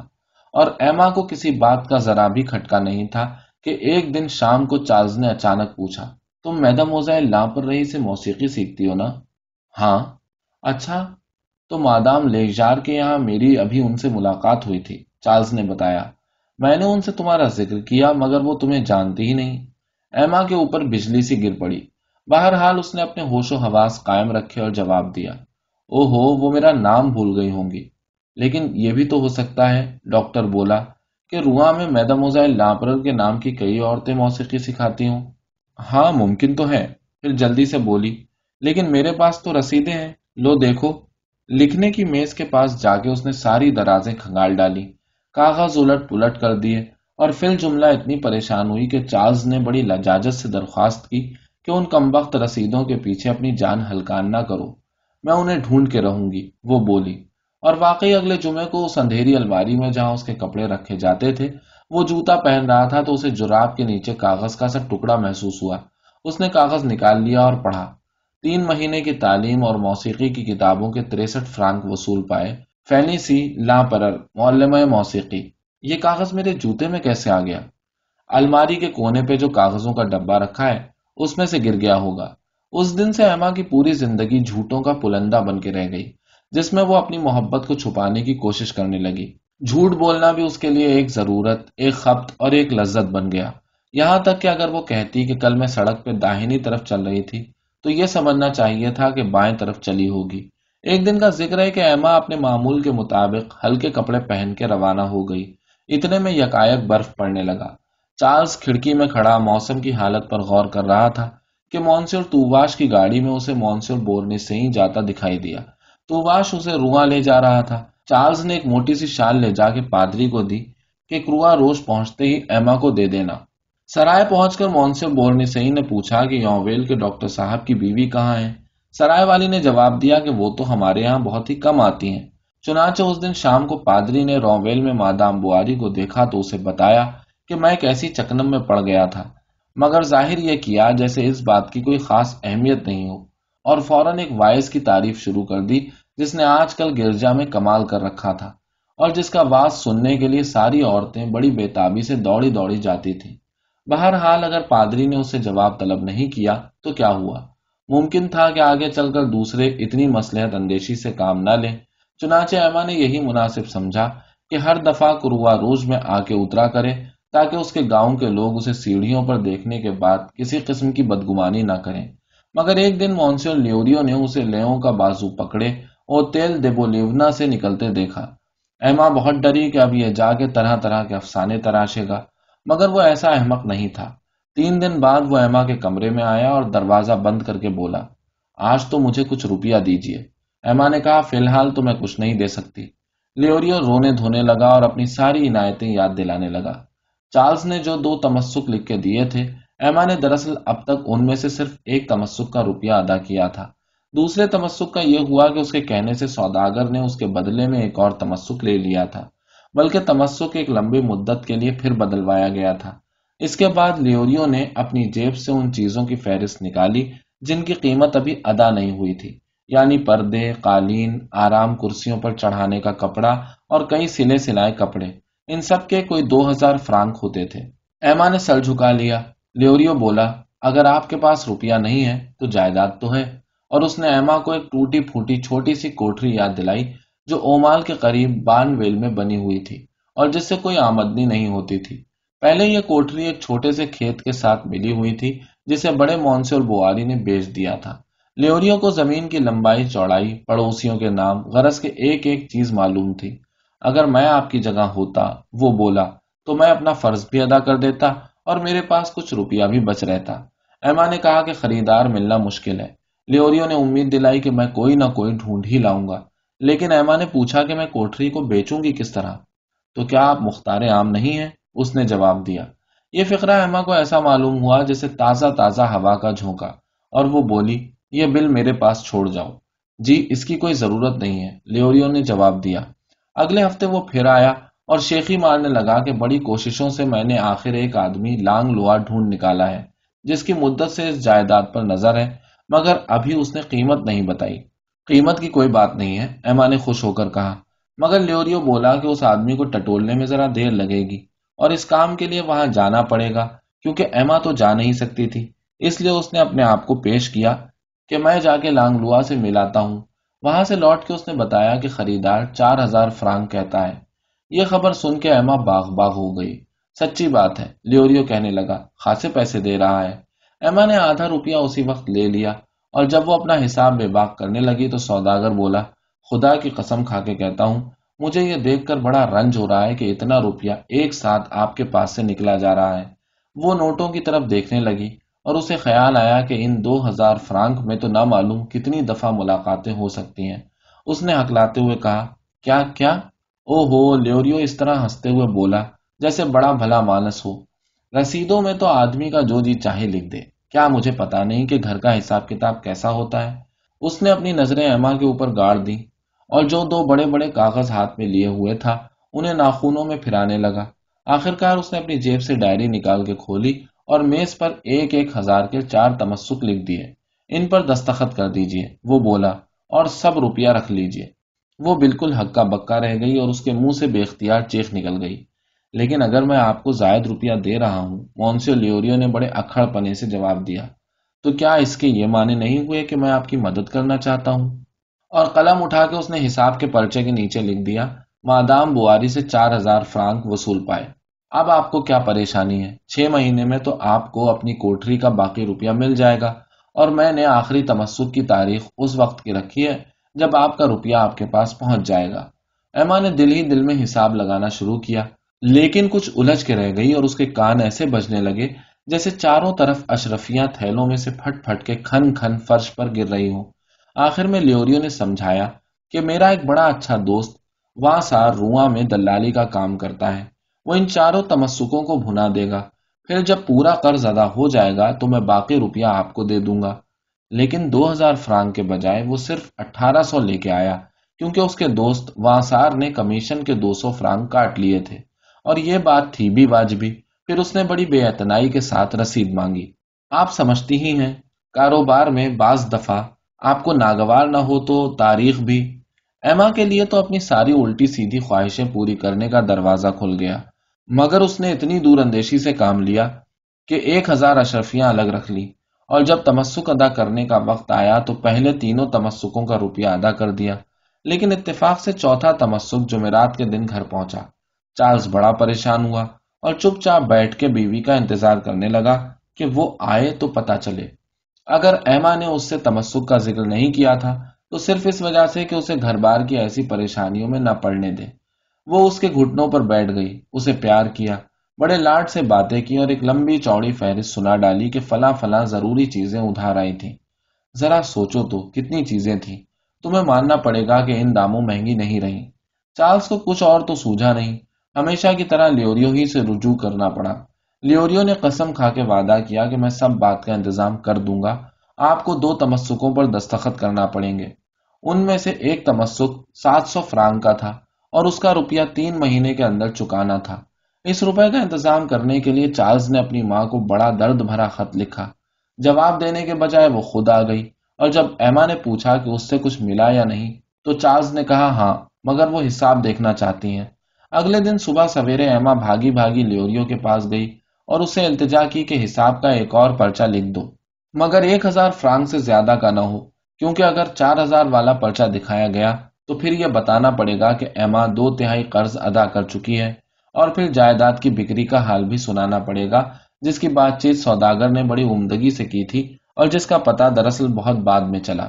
اور ایما کو کسی بات کا ذرا بھی کھٹکا نہیں تھا کہ ایک دن شام کو چارلز نے اچانک پوچھا، تم میدم موزائل لا پر رہی سے موسیقی سیکھتی ہو نا؟ ہاں. اچھا تو مادام لیجار کے یہاں میری ابھی ان سے ملاقات ہوئی تھی۔ چارلز نے بتایا۔ میں نے ان سے تمہارا ذکر کیا مگر وہ تمہیں جانتی ہی نہیں۔ ایما کے اوپر بجلی سی گر پڑی۔ بہرحال اس نے اپنے ہوش و حواس قائم رکھے اور جواب دیا او ہو وہ میرا نام بھول گئی ہوں گی۔ لیکن یہ بھی تو ہو سکتا ہے، ڈاکٹر بولا کہ رواں میں میدم اوزائل لامپرر کے نام کی کئی عورتیں موسیقی سکھاتی ہوں۔ ہاں ممکن تو ہے۔ پھر جلدی سے بولی، لیکن میرے پاس تو رسیدیں ہیں۔ لو دیکھو۔ لکھنے کی میز کے پاس جا کے اس نے ساری درازیں کھنگال ڈالی۔ کاغذ الٹ پلٹ کر دیے اور فل جملہ اتنی پریشان ہوئی کہ چارلز نے بڑی لجاجت سے درخواست کی کہ ان کم وقت رسیدوں کے پیچھے اپنی جان ہلکان نہ کرو۔ میں انہیں ڈھونڈ کے رہوں گی، وہ بولی۔ اور واقعی اگلے جمعے کو اس اندھیری الماری میں جہاں اس کے کپڑے رکھے جاتے تھے، وہ جوتا پہن رہا تھا تو اسے جراب کے نیچے کاغذ کا سا ٹکڑا محسوس ہوا۔ اس نے کاغذ نکال لیا اور پڑھا۔ تین مہینے کی تعلیم اور موسیقی کی کتابوں کے تریسٹھ فرانک وصول پائے۔ فینی سی لا پرر معلمہ موسیقی، یہ کاغذ میرے جوتے میں کیسے آ گیا؟ الماری کے کونے پہ جو کاغذوں کا ڈبا رکھا ہے، اس میں سے گر گیا ہوگا۔ اس دن سے ایما کی پوری زندگی جھوٹوں کا پلندہ بن کے رہ گئی، جس میں وہ اپنی محبت کو چھپانے کی کوشش کرنے لگی۔ جھوٹ بولنا بھی اس کے لیے ایک ضرورت، ایک خپت اور ایک لذت بن گیا۔ یہاں تک کہ اگر وہ کہتی کہ کل میں سڑک پہ داہنی طرف چل رہی تھی، تو یہ سمجھنا چاہیے تھا کہ بائیں طرف چلی ہوگی۔ ایک دن کا ذکر ہے کہ ایما اپنے معمول کے مطابق ہلکے کپڑے پہن کے روانہ ہو گئی۔ اتنے میں یکایک برف پڑنے لگا۔ چارلز کھڑکی میں کھڑا موسم کی حالت پر غور کر رہا تھا کہ مونسور توواش کی گاڑی میں اسے مونسور بورنے سے ہی جاتا دکھائی دیا۔ توواش اسے رواں لے جا رہا تھا۔ چارلز نے ایک موٹی سی شال لے جا کے پادری کو دی کہ کروا روز پہنچتے ہی ایما کو دے دینا۔ سرائے پہنچ کر مونسور بورنی سی نے پوچھا کہ یوویل کے ڈاکٹر صاحب کی بیوی کہاں ہے؟ سرائے والی نے جواب دیا کہ وہ تو ہمارے یہاں بہت ہی کم آتی ہیں۔ چنانچہ اس دن شام کو پادری نے روویل میں مادام بواری کو دیکھا تو اسے بتایا کہ میں ایک ایسی چکنم میں پڑ گیا تھا۔ مگر ظاہر یہ کیا جیسے اس بات کی کوئی خاص اہمیت نہیں ہو۔ اور فوراً ایک وائس کی تعریف شروع کر دی جس نے آج کل گرجا میں کمال کر رکھا تھا اور جس کا واز سننے کے لیے ساری عورتیں بڑی بےتابی سے دوڑی دوڑی جاتی تھی بہرحال اگر پادری نے اسے جواب طلب نہیں کیا تو کیا ہوا؟ ممکن تھا کہ آگے چل کر دوسرے اتنی مسلحت اندیشی سے کام نہ لیں چنانچہ ایما نے یہی مناسب سمجھا کہ ہر دفعہ کروا روز میں آ کے اترا کرے تاکہ اس کے گاؤں کے لوگ اسے سیڑھیوں پر دیکھنے کے بعد کسی قسم کی بدگمانی نہ کریں۔ مگر ایک دن مونسر لیوریو نے اسے لیوں کا بازو پکڑے اور تیل دیبولیونا سے نکلتے دیکھا۔ ایما بہت ڈری کہ اب یہ جا کے طرح طرح کے افسانے تراشے گا، مگر وہ ایسا احمق نہیں تھا۔ تین دن بعد وہ ایما کے کمرے میں آیا اور دروازہ بند کر کے بولا، آج تو مجھے کچھ روپیہ دیجیے ایما نے کہا، فی الحال تو میں کچھ نہیں دے سکتی۔ لیوریو رونے دھونے لگا اور اپنی ساری عنایتیں یاد دلانے لگا۔ چارلز نے جو دو تمسک لکھ کے دیے تھے ایما نے دراصل اب تک ان میں سے صرف ایک تمسک کا روپیہ ادا کیا تھا۔ دوسرے تمسک کا یہ ہوا کہ اس کے کہنے سے سوداگر نے اس کے بدلے میں ایک اور تمسک لے لیا تھا، بلکہ تمسک ایک لمبی مدت کے لیے پھر بدلوایا گیا تھا۔ اس کے بعد لیوریو نے اپنی جیب سے ان چیزوں کی فہرست نکالی جن کی قیمت ابھی ادا نہیں ہوئی تھی یعنی پردے، قالین، آرام کرسیوں پر چڑھانے کا کپڑا اور کئی سلے سلائے کپڑے۔ ان سب کے کوئی دو ہزار فرانک ہوتے تھے۔ ایما نے سر جھکا لیا۔ لیوریو بولا، اگر آپ کے پاس روپیہ نہیں ہے تو جائیداد تو ہے۔ اور اس نے ایما کو ایک ٹوٹی پھوٹی چھوٹی سی کوٹری یاد دلائی جو اومال کے قریب بان ویل میں بنی ہوئی تھی اور جس سے کوئی آمدنی نہیں ہوتی تھی۔ پہلے یہ کوٹری ایک چھوٹے سے کھیت کے ساتھ ملی ہوئی تھی، جسے بڑے مونسے اور بواری نے بیچ دیا تھا۔ لیوریو کو زمین کی لمبائی، چوڑائی، پڑوسیوں کے نام، غرض کے ایک ایک چیز معلوم تھی۔ اگر میں آپ کی جگہ ہوتا، وہ بولا، تو میں اپنا فرض بھی ادا کر دیتا اور میرے پاس کچھ روپیہ بھی بچ رہتا۔ ایما نے کہا کہ خریدار ملنا مشکل ہے۔ لیوریو نے امید دلائی کہ میں کوئی نہ کوئی ڈھونڈ ہی لاؤں گا۔ لیکن ایما نے پوچھا کہ میں کوٹری کو بیچوں گی کس طرح؟ تو کیا آپ مختار عام نہیں ہیں؟ اس نے جواب دیا۔ یہ فکرہ ایما کو ایسا معلوم ہوا جیسے تازہ تازہ ہوا کا جھونکا۔ اور وہ بولی، یہ بل میرے پاس چھوڑ جاؤ۔ جی اس کی کوئی ضرورت نہیں ہے۔ لیوریو نے جواب دیا۔ اگلے ہفتے وہ پھر آیا اور شیخی مارنے لگا کہ بڑی کوششوں سے میں نے آخر ایک آدمی لانگ لوا ڈھونڈ نکالا ہے، جس کی مدت سے اس جائیداد پر نظر ہے، مگر ابھی اس نے قیمت نہیں بتائی۔ قیمت کی کوئی بات نہیں ہے ایما نے خوش ہو کر کہا۔ مگر لیوریو بولا کہ اس آدمی کو ٹٹولنے میں ذرا دیر لگے گی۔ اور اس کام کے لیے وہاں جانا پڑے گا، کیونکہ ایما تو جا نہیں سکتی تھی۔ اس لیے اس نے اپنے آپ کو پیش کیا کہ میں جا کے لانگ لوا سے ملاتا ہوں۔ وہاں سے لوٹ کے اس نے بتایا کہ خریدار چار ہزار فرانک کہتا ہے۔ یہ خبر سن کے ایما باغ باغ ہو گئی۔ سچی بات ہے، لیوریو کہنے لگا، خاصے پیسے دے رہا ہے۔ ایما نے آدھا روپیہ اسی وقت لے لیا اور جب وہ اپنا حساب بے باغ کرنے لگی تو سوداگر بولا، خدا کی قسم کھا کے کہتا ہوں مجھے یہ دیکھ کر بڑا رنج ہو رہا ہے کہ اتنا روپیہ ایک ساتھ آپ کے پاس سے نکلا جا رہا ہے۔ وہ نوٹوں کی طرف دیکھنے لگی اور اسے خیال آیا کہ ان دو ہزار فرانک میں تو نہ معلوم کتنی دفعہ ملاقاتیں ہو سکتی ہیں۔ اس نے ہکلاتے ہوئے کہا، کیا کیا؟ او ہو لیوریو اس طرح ہنستے ہوئے بولا، جیسے بڑا بھلا مانس ہو۔ رسیدوں میں تو آدمی کا جو جی چاہے لکھ دے۔ کیا مجھے پتا نہیں کہ گھر کا حساب کتاب کیسا ہوتا ہے؟ اس نے اپنی نظریں ایما کے اوپر گاڑ دی اور جو دو بڑے بڑے کاغذ ہاتھ میں لیے ہوئے تھا، انہیں ناخونوں میں پھرانے لگا۔ آخرکار اس نے اپنی جیب سے ڈائری نکال کے کھولی اور میز پر ایک ایک ہزار کے چار تمسک لکھ دیے۔ ان پر دستخط کر دیجیے۔ وہ بولا، اور سب روپیہ رکھ لیجیے۔ وہ بالکل ہکا بکا رہ گئی اور اس کے منہ سے بے اختیار چیخ نکل گئی۔ لیکن اگر میں آپ کو زائد روپیہ دے رہا ہوں، مونسیو لیوریو نے بڑے اکھڑ پنے سے جواب دیا۔ تو کیا اس کے یہ معنی نہیں ہوئے کہ میں آپ کی مدد کرنا چاہتا ہوں؟ اور قلم اٹھا کے اس نے حساب کے پرچے کے نیچے لکھ دیا، مادام بواری سے چار ہزار فرانک وصول پائے۔ اب آپ کو کیا پریشانی ہے؟ چھ مہینے میں تو آپ کو اپنی کوٹری کا باقی روپیہ مل جائے گا۔ اور میں نے آخری تمسک کی تاریخ اس وقت کی رکھی ہے جب آپ کا روپیہ آپ کے پاس پہنچ جائے گا۔ ایما نے دل ہی دل میں حساب لگانا شروع کیا، لیکن کچھ الجھ کے رہ گئی اور اس کے کان ایسے بجنے لگے جیسے چاروں طرف اشرفیاں تھیلوں میں سے پھٹ پھٹ کے کھن کھن فرش پر گر رہی ہوں۔ آخر میں لیوریو نے سمجھایا کہ میرا ایک بڑا اچھا دوست وہاں سار رواں میں دلالی کا کام کرتا ہے۔ وہ ان چاروں تمسکوں کو بھنا دے گا۔ پھر جب پورا قرض ادا ہو جائے گا تو میں باقی روپیہ آپ کو دے دوں گا۔ لیکن دو ہزار فرانک کے بجائے وہ صرف اٹھارہ سو لے کے آیا، کیونکہ اس کے دوست وانسار نے کمیشن کے دو سو فرانک کاٹ لیے تھے۔ اور یہ بات تھی بھی واجبی۔ پھر اس نے بڑی بے اعتنائی کے ساتھ رسید مانگی۔ آپ سمجھتی ہی ہیں، کاروبار میں بعض دفعہ آپ کو ناگوار نہ ہو تو تاریخ بھی۔ ایما کے لیے تو اپنی ساری الٹی سیدھی خواہشیں پوری کرنے کا دروازہ کھل گیا۔ مگر اس نے اتنی دور اندیشی سے کام لیا کہ ایک ہزار اشرفیاں الگ رکھ لی۔ اور جب تمسک ادا کرنے کا وقت آیا تو پہلے تینوں تمسکوں کا روپیہ ادا کر دیا۔ لیکن اتفاق سے چوتھا تمسک جمعرات کے دن گھر پہنچا۔ چارلز بڑا پریشان ہوا اور چپ چاپ بیٹھ کے بیوی کا انتظار کرنے لگا کہ وہ آئے تو پتا چلے۔ اگر ایما نے اس سے تمسک کا ذکر نہیں کیا تھا، تو صرف اس وجہ سے کہ اسے گھر بار کی ایسی پریشانیوں میں نہ پڑنے دے۔ وہ اس کے گھٹنوں پر بیٹھ گئی، اسے پیار کیا، بڑے لاٹ سے باتیں کی اور ایک لمبی چوڑی فہرست سنا ڈالی کہ فلاں فلاں ضروری چیزیں ادھار آئی تھیں۔ ذرا سوچو تو، کتنی چیزیں تھیں۔ تمہیں ماننا پڑے گا کہ ان داموں مہنگی نہیں رہی چارلز کو کچھ اور تو سوجا نہیں، ہمیشہ کی طرح لیوریو ہی سے رجوع کرنا پڑا۔ لیوریو نے قسم کھا کے وعدہ کیا کہ میں سب بات کا انتظام کر دوں گا۔ آپ کو دو تمسکوں پر دستخط کرنا پڑیں گے۔ ان میں سے ایک تمسک سات سو فرانگ کا تھا اور اس کا روپیہ تین مہینے کے اندر چکانا تھا۔ اس روپے کا انتظام کرنے کے لیے چارلز نے اپنی ماں کو بڑا درد بھرا خط لکھا۔ جواب دینے کے بجائے وہ خود آ گئی اور جب ایما نے پوچھا کہ اس سے کچھ ملا یا نہیں، تو چارلز نے کہا ہاں مگر وہ حساب دیکھنا چاہتی ہیں۔ اگلے دن صبح سویرے ایما بھاگی بھاگی لیوریو کے پاس گئی۔ اور اس سے التجا کی کہ حساب کا ایک اور پرچہ لکھ دو۔ مگر ایک ہزار فرانک سے زیادہ کا نہ ہو، کیونکہ اگر چار ہزار والا پرچہ دکھایا گیا تو پھر یہ بتانا پڑے گا کہ ایما دو تہائی قرض ادا کر چکی ہے اور پھر جائیداد کی بکری کا حال بھی سنانا پڑے گا، جس کی بات چیت سوداگر نے بڑی عمدگی سے کی تھی اور جس کا پتا دراصل بہت بعد میں چلا۔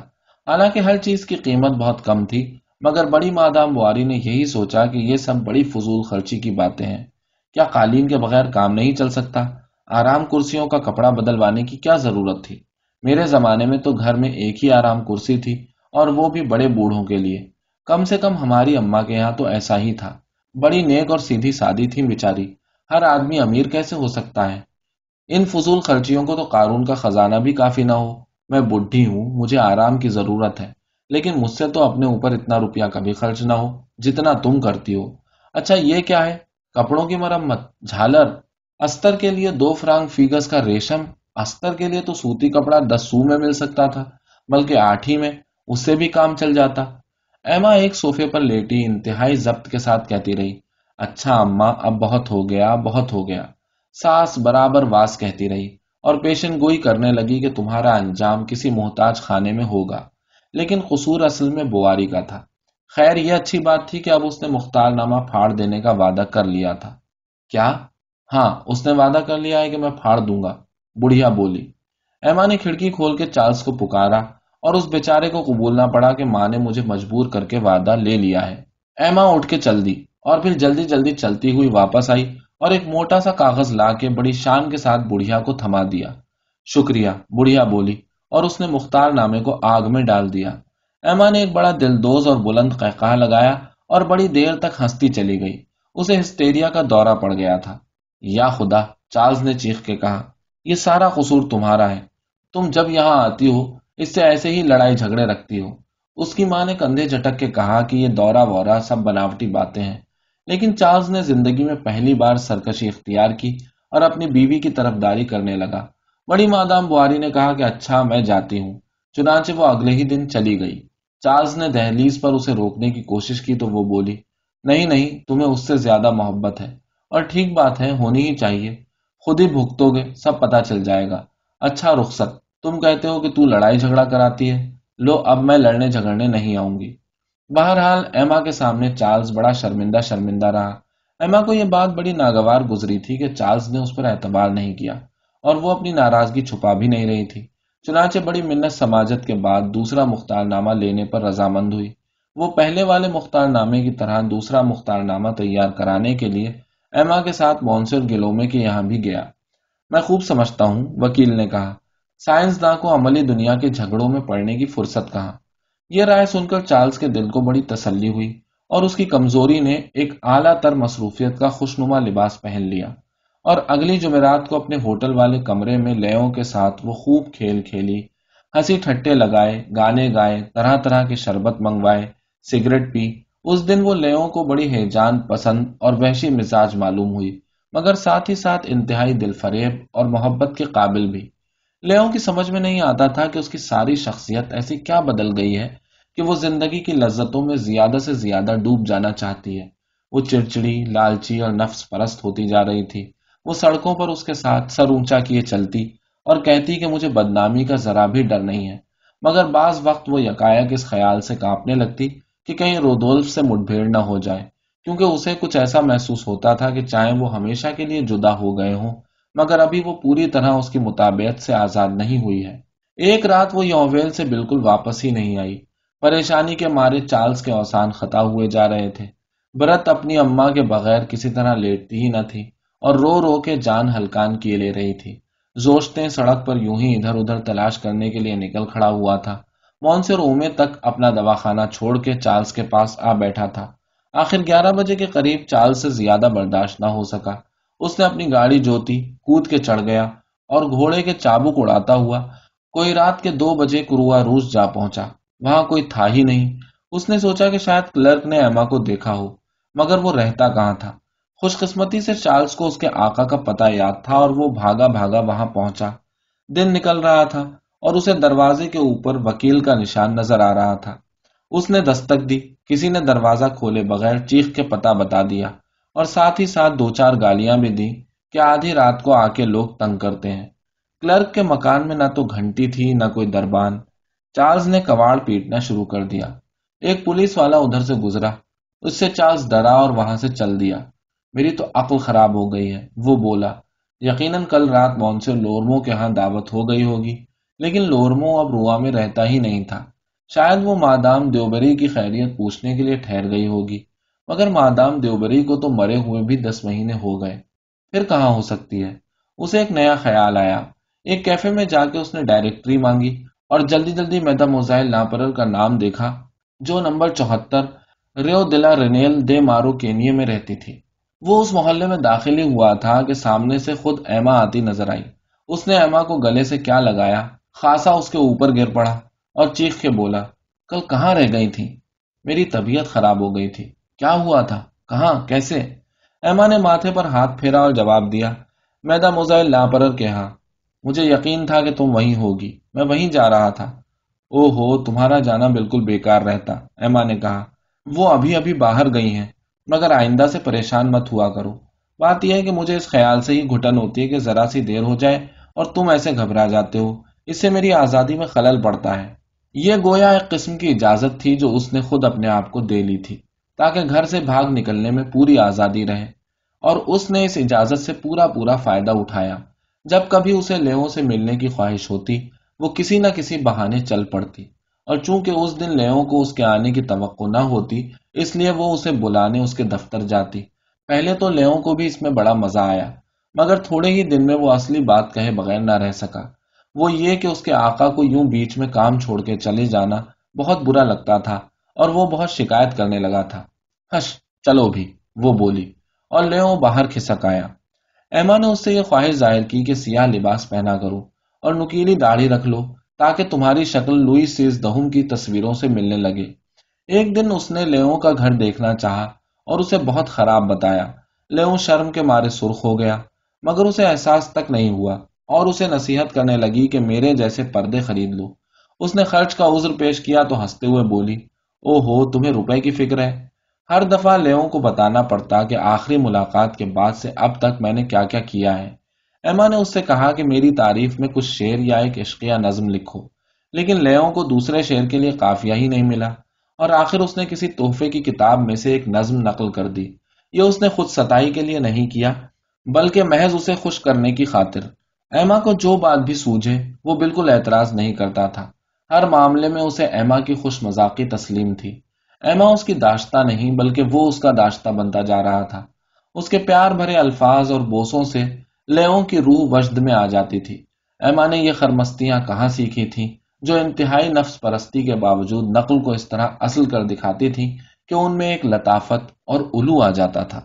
حالانکہ ہر چیز کی قیمت بہت کم تھی، مگر بڑی مادام بواری نے یہی سوچا کہ یہ سب بڑی فضول خرچی کی باتیں ہیں۔ کیا قالین کے بغیر کام نہیں چل سکتا؟ آرام کرسیوں کا کپڑا بدلوانے کی کیا ضرورت تھی؟ میرے زمانے میں تو گھر میں ایک ہی آرام کرسی تھی اور وہ بھی بڑے بوڑھوں کے لیے۔ کم سے کم ہماری اما کے یہاں تو ایسا ہی تھا۔ بڑی نیک اور سیدھی سادی تھی بیچاری۔ ہر آدمی امیر کیسے ہو سکتا ہے؟ ان فضول خرچیوں کو تو قارون کا خزانہ بھی کافی نہ ہو۔ میں بڈھی ہوں، مجھے آرام کی ضرورت ہے۔ لیکن مجھ سے تو اپنے اوپر اتنا روپیہ کبھی خرچ نہ ہو جتنا تم کرتی ہو۔ اچھا یہ کیا ہے؟ کپڑوں کی مرمت، جھالر۔ استر کے لیے دو فرانگ فیگس کا ریشم۔ استر کے لیے تو سوتی کپڑا دس سو میں مل سکتا تھا، بلکہ آٹھ ہی میں۔ اس سے بھی کام چل جاتا۔ ایما ایک صوفے پر لیٹی انتہائی ضبط کے ساتھ کہتی رہی اچھا اما اب بہت ہو گیا، بہت ہو گیا۔ ساس برابر واس کہتی رہی اور پیشن گوئی کرنے لگی کہ تمہارا انجام کسی محتاج خانے میں ہوگا، لیکن قصور اصل میں بواری کا تھا۔ خیر، یہ اچھی بات تھی کہ اب اس نے مختار نامہ پھاڑ دینے کا وعدہ کر لیا تھا۔ کیا؟ ہاں اس نے وعدہ کر لیا ہے کہ میں پھاڑ دوں گا۔ بڑھیا بولی۔ ایما نے کھڑکی کھول کے چارلز کو پکارا اور اس بیچارے کو قبولنا پڑا کہ ماں نے مجھے مجبور کر کے وعدہ لے لیا ہے۔ ایما اٹھ کے چل دی اور پھر جلدی جلدی چلتی ہوئی واپس آئی اور ایک موٹا سا کاغذ لا کے بڑی شان کے ساتھ بڑھیا کو تھما دیا۔ شکریہ، بڑھیا بولی اور اس نے مختار نامے کو آگ میں ڈال دیا۔ ایما نے ایک بڑا دل دوز اور بلند قہقہ لگایا اور بڑی دیر تک ہنستی چلی گئی۔ اسے ہسٹیریا کا دورہ پڑ گیا تھا۔ یا خدا، چارلز نے چیخ کے کہا، یہ سارا قصور تمہارا ہے۔ تم جب یہاں آتی ہو، اس سے ایسے ہی لڑائی جھگڑے رکھتی ہو۔ اس کی ماں نے کندھے جھٹک کے کہا کہ یہ دورہ وورا سب بناوٹی باتیں ہیں۔ لیکن چارلز نے زندگی میں پہلی بار سرکشی اختیار کی اور اپنی بیوی کی طرف داری کرنے لگا۔ بڑی مادام بواری نے کہا کہ اچھا میں جاتی ہوں۔ چنانچہ وہ اگلے ہی دن چلی گئی۔ چارلز نے دہلیز پر اسے روکنے کی کوشش کی تو وہ بولی، نہیں نہیں، تمہیں اس سے زیادہ محبت ہے۔ اور ٹھیک بات ہے، ہونی ہی چاہیے۔ خود ہی بھگتو گے، سب پتا چل جائے گا۔ اچھا رخصت، تم کہتے ہو کہ تو لڑائی جھگڑا کراتی ہے۔ لو، اب میں لڑنے جھگڑنے نہیں آؤں گی۔ بہرحال، ایما کے سامنے چارلز بڑا شرمندہ شرمندہ رہا۔ ایما کو یہ بات بڑی ناگوار گزری تھی کہ چارلز نے اس پر اعتبار نہیں کیا اور وہ اپنی ناراضگی چھپا بھی نہیں رہی تھی۔ چنانچہ بڑی منت سماجت کے بعد دوسرا مختار نامہ لینے پر رضامند ہوئی۔ وہ پہلے والے مختار نامے کی طرح دوسرا مختار نامہ تیار کرانے کے لیے ایما کے ساتھ مونسر گلومے کے یہاں بھی گیا۔ میں خوب سمجھتا ہوں، وکیل نے کہا۔ سائنسداں کو عملی دنیا کے جھگڑوں میں پڑنے کی فرصت کہاں۔ یہ رائے سن کر چارلز کے دل کو بڑی تسلی ہوئی اور اس کی کمزوری نے ایک اعلیٰ تر مصروفیت کا خوشنما لباس پہن لیا۔ اور اگلی جمعرات کو اپنے ہوٹل والے کمرے میں لیوں کے ساتھ وہ خوب کھیل کھیلی، ہنسی ٹھٹے لگائے، گانے گائے، طرح طرح کے شربت منگوائے، سگریٹ پی۔ اس دن وہ لیوں کو بڑی حیجان پسند اور وحشی مزاج معلوم ہوئی، مگر ساتھ ہی ساتھ انتہائی دل فریب اور محبت کے قابل بھی۔ لیو کی سمجھ میں نہیں آتا تھا کہ اس کی ساری شخصیت ایسی کیا بدل گئی ہے کہ وہ زندگی کی لذتوں میں زیادہ سے زیادہ ڈوب جانا چاہتی ہے۔ وہ چڑچڑی، لالچی اور نفس پرست ہوتی جا رہی تھی۔ وہ سڑکوں پر اس کے ساتھ سر اونچا کیے چلتی اور کہتی کہ مجھے بدنامی کا ذرا بھی ڈر نہیں ہے، مگر بعض وقت وہ یکایا اس خیال سے کانپنے لگتی کہ کہیں رودولف سے مٹ بھیڑ نہ ہو جائے، کیونکہ اسے کچھ ایسا محسوس ہوتا تھا کہ چاہے وہ ہمیشہ کے لیے جدا ہو گئے ہوں، مگر ابھی وہ پوری طرح اس کی مطابعت سے آزاد نہیں ہوئی ہے۔ ایک رات وہ یوویل سے بالکل واپس ہی نہیں آئی۔ پریشانی کے مارے چارلز کے اوسان خطا ہوئے جا رہے تھے۔ برت اپنی اما کے بغیر کسی طرح لیٹتی ہی نہ تھی۔ اور رو رو کے جان ہلکان کیے لے رہی تھی۔ زوشتے سڑک پر یوں ہی ادھر ادھر تلاش کرنے کے لیے نکل کھڑا ہوا تھا۔ مونسر اومے تک اپنا دواخانہ چھوڑ کے چارلز کے پاس آ بیٹھا تھا۔ آخر گیارہ بجے کے قریب چارلز سے زیادہ برداشت نہ ہو سکا۔ اس نے اپنی گاڑی جوتی، کود کے چڑھ گیا اور گھوڑے کے چابک اڑاتا ہوا کوئی رات کے دو بجے کروا روس جا پہنچا۔ وہاں کوئی تھا ہی نہیں۔ اس نے سوچا کہ شاید کلرک نے ایما کو دیکھا ہو، مگر وہ رہتا کہاں تھا؟ خوش قسمتی سے چارلز کو اس کے آقا کا پتہ یاد تھا اور وہ بھاگا بھاگا وہاں پہنچا۔ دن نکل رہا تھا اور اسے دروازے کے اوپر وکیل کا نشان نظر آ رہا تھا۔ اس نے دستک دی، کسی نے دروازہ کھولے بغیر چیخ کے پتا بتا دیا اور ساتھ ہی ساتھ دو چار گالیاں بھی دی کہ آدھی رات کو آ کے لوگ تنگ کرتے ہیں۔ کلرک کے مکان میں نہ تو گھنٹی تھی، نہ کوئی دربان۔ چارلز نے کواڑ پیٹنا شروع کر دیا۔ ایک پولیس والا ادھر سے گزرا، اس سے چارلز ڈرا اور وہاں سے چل دیا۔ میری تو عقل خراب ہو گئی ہے۔ وہ بولا، یقیناً کل رات مون سے لورمو کے ہاں دعوت ہو گئی ہوگی، لیکن لورمو اب روا میں رہتا ہی نہیں تھا۔ شاید وہ مادام دیوبری کی خیریت پوچھنے کے لیے ٹھہر گئی ہوگی، مگر مادام دیوبری کو تو مرے ہوئے بھی دس مہینے ہو گئے۔ پھر کہاں ہو سکتی ہے؟ اسے ایک نیا خیال آیا۔ ایک کیفے میں جا کے اس نے ڈائریکٹری مانگی اور جلدی جلدی میدا موزائل ناپرل کا نام دیکھا، جو نمبر چوہتر ریو دلا رینیل دے مارو کینیے میں رہتی تھی۔ وہ اس محلے میں داخل ہی ہوا تھا کہ سامنے سے خود ایما آتی نظر آئی اس نے ایما کو گلے سے کیا لگایا؟ خاصا اس کے اوپر گر پڑا اور چیخ کے بولا، کل کہاں رہ گئی تھی؟ میری طبیعت خراب ہو گئی تھی۔ کیا ہوا تھا؟ کہاں؟ کیسے؟ ایما نے ماتھے پر ہاتھ پھیرا اور جواب دیا میدا موزائل لاپرر کے ہاں۔ مجھے یقین تھا کہ تم وہیں ہوگی۔ میں وہیں جا رہا تھا۔ او ہو، تمہارا جانا بالکل بیکار رہتا، ایما نے کہا۔ وہ ابھی ابھی باہر گئی ہیں۔ مگر آئندہ سے پریشان مت ہوا کرو۔ بات یہ ہے کہ مجھے اس خیال سے ہی گھٹن ہوتی ہے کہ ذرا سی دیر ہو جائے اور تم ایسے گھبرا جاتے ہو۔ اس سے میری آزادی میں خلل پڑتا ہے۔ یہ گویا ایک قسم کی اجازت تھی جو اس نے خود اپنے آپ کو دے لی تھی، تاکہ گھر سے بھاگ نکلنے میں پوری آزادی رہے۔ اور اس نے اس اجازت سے پورا پورا فائدہ اٹھایا۔ جب کبھی اسے لیو سے ملنے کی خواہش ہوتی، وہ کسی نہ کسی بہانے چل پڑتی۔ اور چونکہ اس دن لیو کو اس کے آنے کی توقع نہ ہوتی اس لیے وہ اسے بلانے اس کے دفتر جاتی۔ پہلے تو لیو کو بھی اس میں بڑا مزہ آیا، مگر تھوڑے ہی دن میں وہ اصلی بات کہے بغیر نہ رہ سکا۔ وہ یہ کہ اس کے آقا کو یوں بیچ میں کام چھوڑ کے چلے جانا بہت برا لگتا تھا اور وہ بہت شکایت کرنے لگا تھا۔ ہش، چلو بھی، وہ بولی اور لیو باہر کھسک آیا۔ ایما نے اس سے یہ خواہش ظاہر کی کہ سیاہ لباس پہنا کرو اور نکیلی داڑھی رکھ لو تاکہ تمہاری شکل لوئی سیز دہم کی تصویروں سے ملنے لگے۔ ایک دن اس نے لیو کا گھر دیکھنا چاہا اور اسے بہت خراب بتایا۔ لیو شرم کے مارے سرخ ہو گیا، مگر اسے احساس تک نہیں ہوا اور اسے نصیحت کرنے لگی کہ میرے جیسے پردے خرید لو۔ اس نے خرچ کا عذر پیش کیا تو ہنستے ہوئے بولی او ہو تمہیں روپے کی فکر ہے؟ ہر دفعہ لیو کو بتانا پڑتا کہ آخری ملاقات کے بعد سے اب تک میں نے کیا کیا کیا ہے۔ ایما نے اس سے کہا کہ میری تعریف میں کچھ شعر یا ایک عشق یا نظم لکھو، لیکن لیو کو دوسرے شعر کے لیے قافیہ ہی نہیں ملا۔ اور آخر اس نے کسی تحفے کی کتاب میں سے ایک نظم نقل کر دی۔ یہ اس نے خود ستائی کے لیے نہیں کیا، بلکہ محض اسے خوش کرنے کی خاطر۔ ایما کو جو بات بھی سوجھے وہ بالکل اعتراض نہیں کرتا تھا۔ ہر معاملے میں اسے ایما کی خوش مذاقی تسلیم تھی۔ ایما اس کی داشتہ نہیں، بلکہ وہ اس کا داشتہ بنتا جا رہا تھا۔ اس کے پیار بھرے الفاظ اور بوسوں سے لیوں کی روح وجد میں آ جاتی تھی۔ ایما نے یہ خرمستیاں کہاں سیکھی تھی جو انتہائی نفس پرستی کے باوجود نقل کو اس طرح اصل کر دکھاتی تھی کہ ان میں ایک لطافت اور الو آ جاتا تھا۔